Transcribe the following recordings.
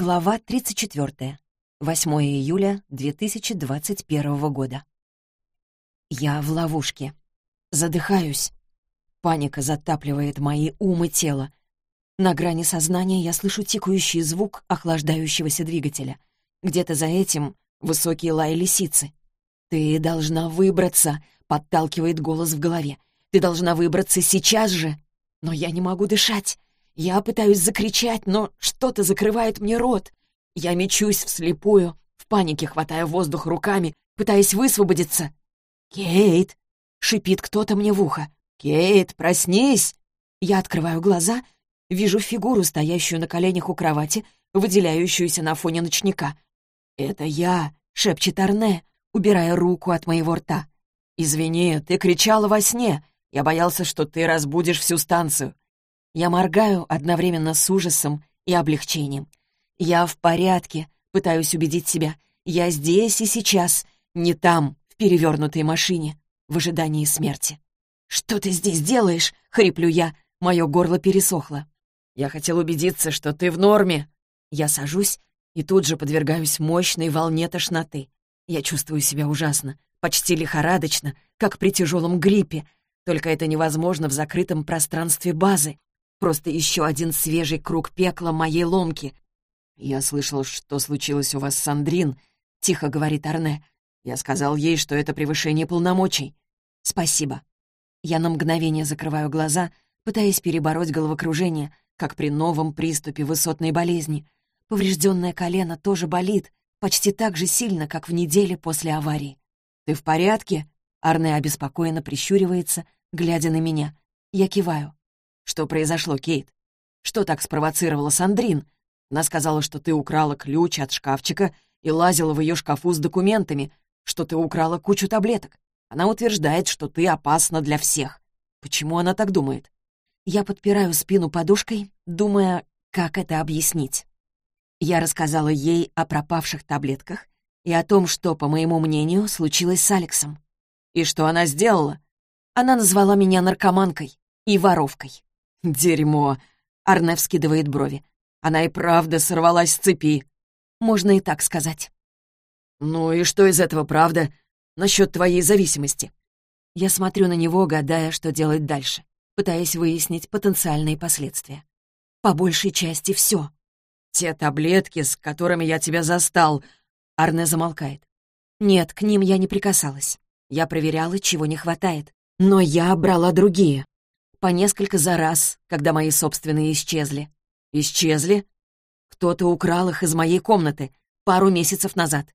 Глава 34. 8 июля 2021 года. Я в ловушке. Задыхаюсь. Паника затапливает мои ум и тело. На грани сознания я слышу тикающий звук охлаждающегося двигателя. Где-то за этим высокий лай лисицы. «Ты должна выбраться», — подталкивает голос в голове. «Ты должна выбраться сейчас же!» Но я не могу дышать. Я пытаюсь закричать, но что-то закрывает мне рот. Я мечусь вслепую, в панике хватая воздух руками, пытаясь высвободиться. «Кейт!» — шипит кто-то мне в ухо. «Кейт, проснись!» Я открываю глаза, вижу фигуру, стоящую на коленях у кровати, выделяющуюся на фоне ночника. «Это я!» — шепчет Арне, убирая руку от моего рта. «Извини, ты кричала во сне. Я боялся, что ты разбудишь всю станцию. Я моргаю одновременно с ужасом и облегчением. Я в порядке, пытаюсь убедить себя. Я здесь и сейчас, не там, в перевернутой машине, в ожидании смерти. «Что ты здесь делаешь?» — хриплю я. Мое горло пересохло. «Я хотел убедиться, что ты в норме». Я сажусь и тут же подвергаюсь мощной волне тошноты. Я чувствую себя ужасно, почти лихорадочно, как при тяжелом гриппе, только это невозможно в закрытом пространстве базы. Просто еще один свежий круг пекла моей ломки. «Я слышал, что случилось у вас с Андрин», — тихо говорит Арне. «Я сказал ей, что это превышение полномочий». «Спасибо». Я на мгновение закрываю глаза, пытаясь перебороть головокружение, как при новом приступе высотной болезни. Поврежденное колено тоже болит, почти так же сильно, как в неделе после аварии. «Ты в порядке?» Арне обеспокоенно прищуривается, глядя на меня. Я киваю. Что произошло, Кейт? Что так спровоцировало Сандрин? Она сказала, что ты украла ключ от шкафчика и лазила в ее шкафу с документами, что ты украла кучу таблеток. Она утверждает, что ты опасна для всех. Почему она так думает? Я подпираю спину подушкой, думая, как это объяснить. Я рассказала ей о пропавших таблетках и о том, что, по моему мнению, случилось с Алексом. И что она сделала? Она назвала меня наркоманкой и воровкой. «Дерьмо!» — Арне вскидывает брови. «Она и правда сорвалась с цепи». «Можно и так сказать». «Ну и что из этого правда насчет твоей зависимости?» Я смотрю на него, гадая, что делать дальше, пытаясь выяснить потенциальные последствия. По большей части все. «Те таблетки, с которыми я тебя застал...» Арне замолкает. «Нет, к ним я не прикасалась. Я проверяла, чего не хватает. Но я брала другие по несколько за раз, когда мои собственные исчезли. Исчезли? Кто-то украл их из моей комнаты пару месяцев назад.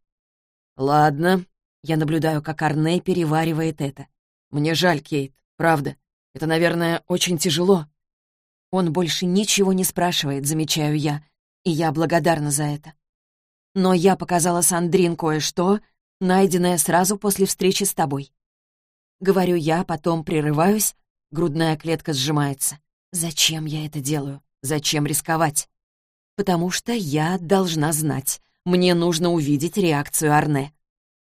Ладно, я наблюдаю, как Арне переваривает это. Мне жаль, Кейт, правда. Это, наверное, очень тяжело. Он больше ничего не спрашивает, замечаю я, и я благодарна за это. Но я показала Сандрин кое-что, найденное сразу после встречи с тобой. Говорю я, потом прерываюсь, Грудная клетка сжимается. Зачем я это делаю? Зачем рисковать? Потому что я должна знать. Мне нужно увидеть реакцию Арне.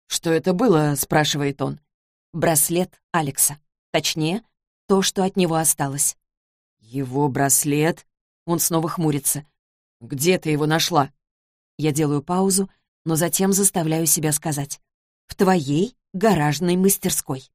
«Что это было?» — спрашивает он. «Браслет Алекса. Точнее, то, что от него осталось». «Его браслет?» Он снова хмурится. «Где ты его нашла?» Я делаю паузу, но затем заставляю себя сказать. «В твоей гаражной мастерской».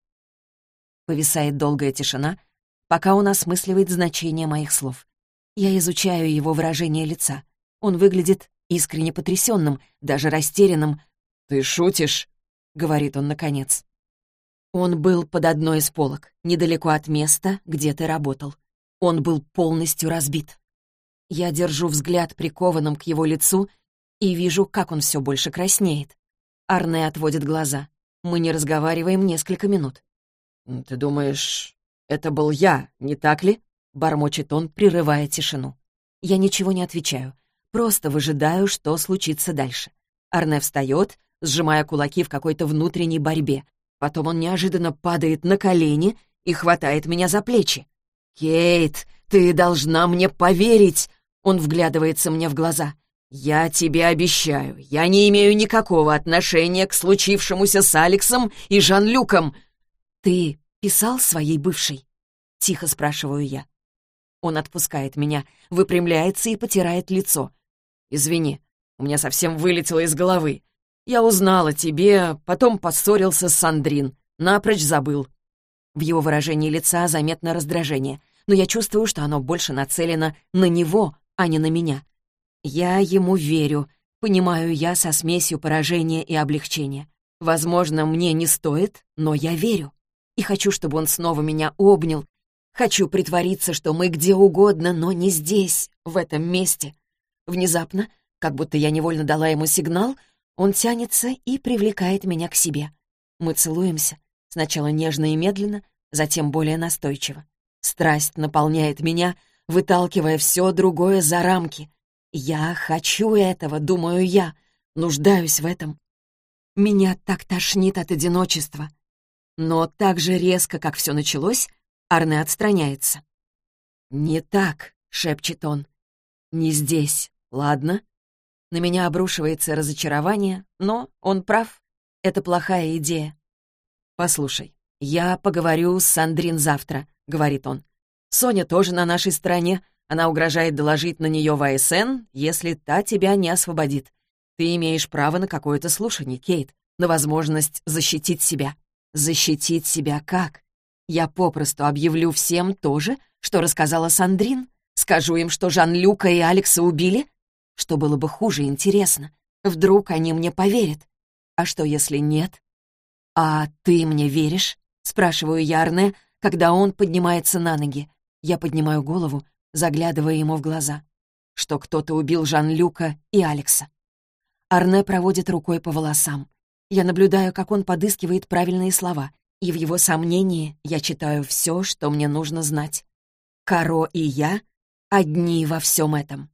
Повисает долгая тишина, пока он осмысливает значение моих слов. Я изучаю его выражение лица. Он выглядит искренне потрясенным, даже растерянным. «Ты шутишь?» — говорит он наконец. Он был под одной из полок, недалеко от места, где ты работал. Он был полностью разбит. Я держу взгляд прикованным к его лицу и вижу, как он все больше краснеет. Арне отводит глаза. Мы не разговариваем несколько минут. «Ты думаешь, это был я, не так ли?» — бормочет он, прерывая тишину. Я ничего не отвечаю, просто выжидаю, что случится дальше. Арне встает, сжимая кулаки в какой-то внутренней борьбе. Потом он неожиданно падает на колени и хватает меня за плечи. «Кейт, ты должна мне поверить!» Он вглядывается мне в глаза. «Я тебе обещаю, я не имею никакого отношения к случившемуся с Алексом и Жан-Люком. «Ты писал своей бывшей?» — тихо спрашиваю я. Он отпускает меня, выпрямляется и потирает лицо. «Извини, У меня совсем вылетело из головы. Я узнал о тебе, потом поссорился с Сандрин. Напрочь забыл». В его выражении лица заметно раздражение, но я чувствую, что оно больше нацелено на него, а не на меня. Я ему верю, понимаю я со смесью поражения и облегчения. Возможно, мне не стоит, но я верю. И хочу, чтобы он снова меня обнял. Хочу притвориться, что мы где угодно, но не здесь, в этом месте. Внезапно, как будто я невольно дала ему сигнал, он тянется и привлекает меня к себе. Мы целуемся, сначала нежно и медленно, затем более настойчиво. Страсть наполняет меня, выталкивая все другое за рамки. Я хочу этого, думаю я, нуждаюсь в этом. Меня так тошнит от одиночества. Но так же резко, как все началось, Арне отстраняется. «Не так», — шепчет он. «Не здесь, ладно?» На меня обрушивается разочарование, но он прав. Это плохая идея. «Послушай, я поговорю с Сандрин завтра», — говорит он. «Соня тоже на нашей стороне. Она угрожает доложить на нее в АСН, если та тебя не освободит. Ты имеешь право на какое-то слушание, Кейт, на возможность защитить себя. Защитить себя как? Я попросту объявлю всем то же, что рассказала Сандрин. Скажу им, что Жан-Люка и Алекса убили? Что было бы хуже, интересно. Вдруг они мне поверят. А что, если нет? «А ты мне веришь?» — спрашиваю я когда он поднимается на ноги. Я поднимаю голову, заглядывая ему в глаза. Что кто-то убил Жан-Люка и Алекса. Арне проводит рукой по волосам. Я наблюдаю, как он подыскивает правильные слова, и в его сомнении я читаю все, что мне нужно знать. Каро и я одни во всем этом.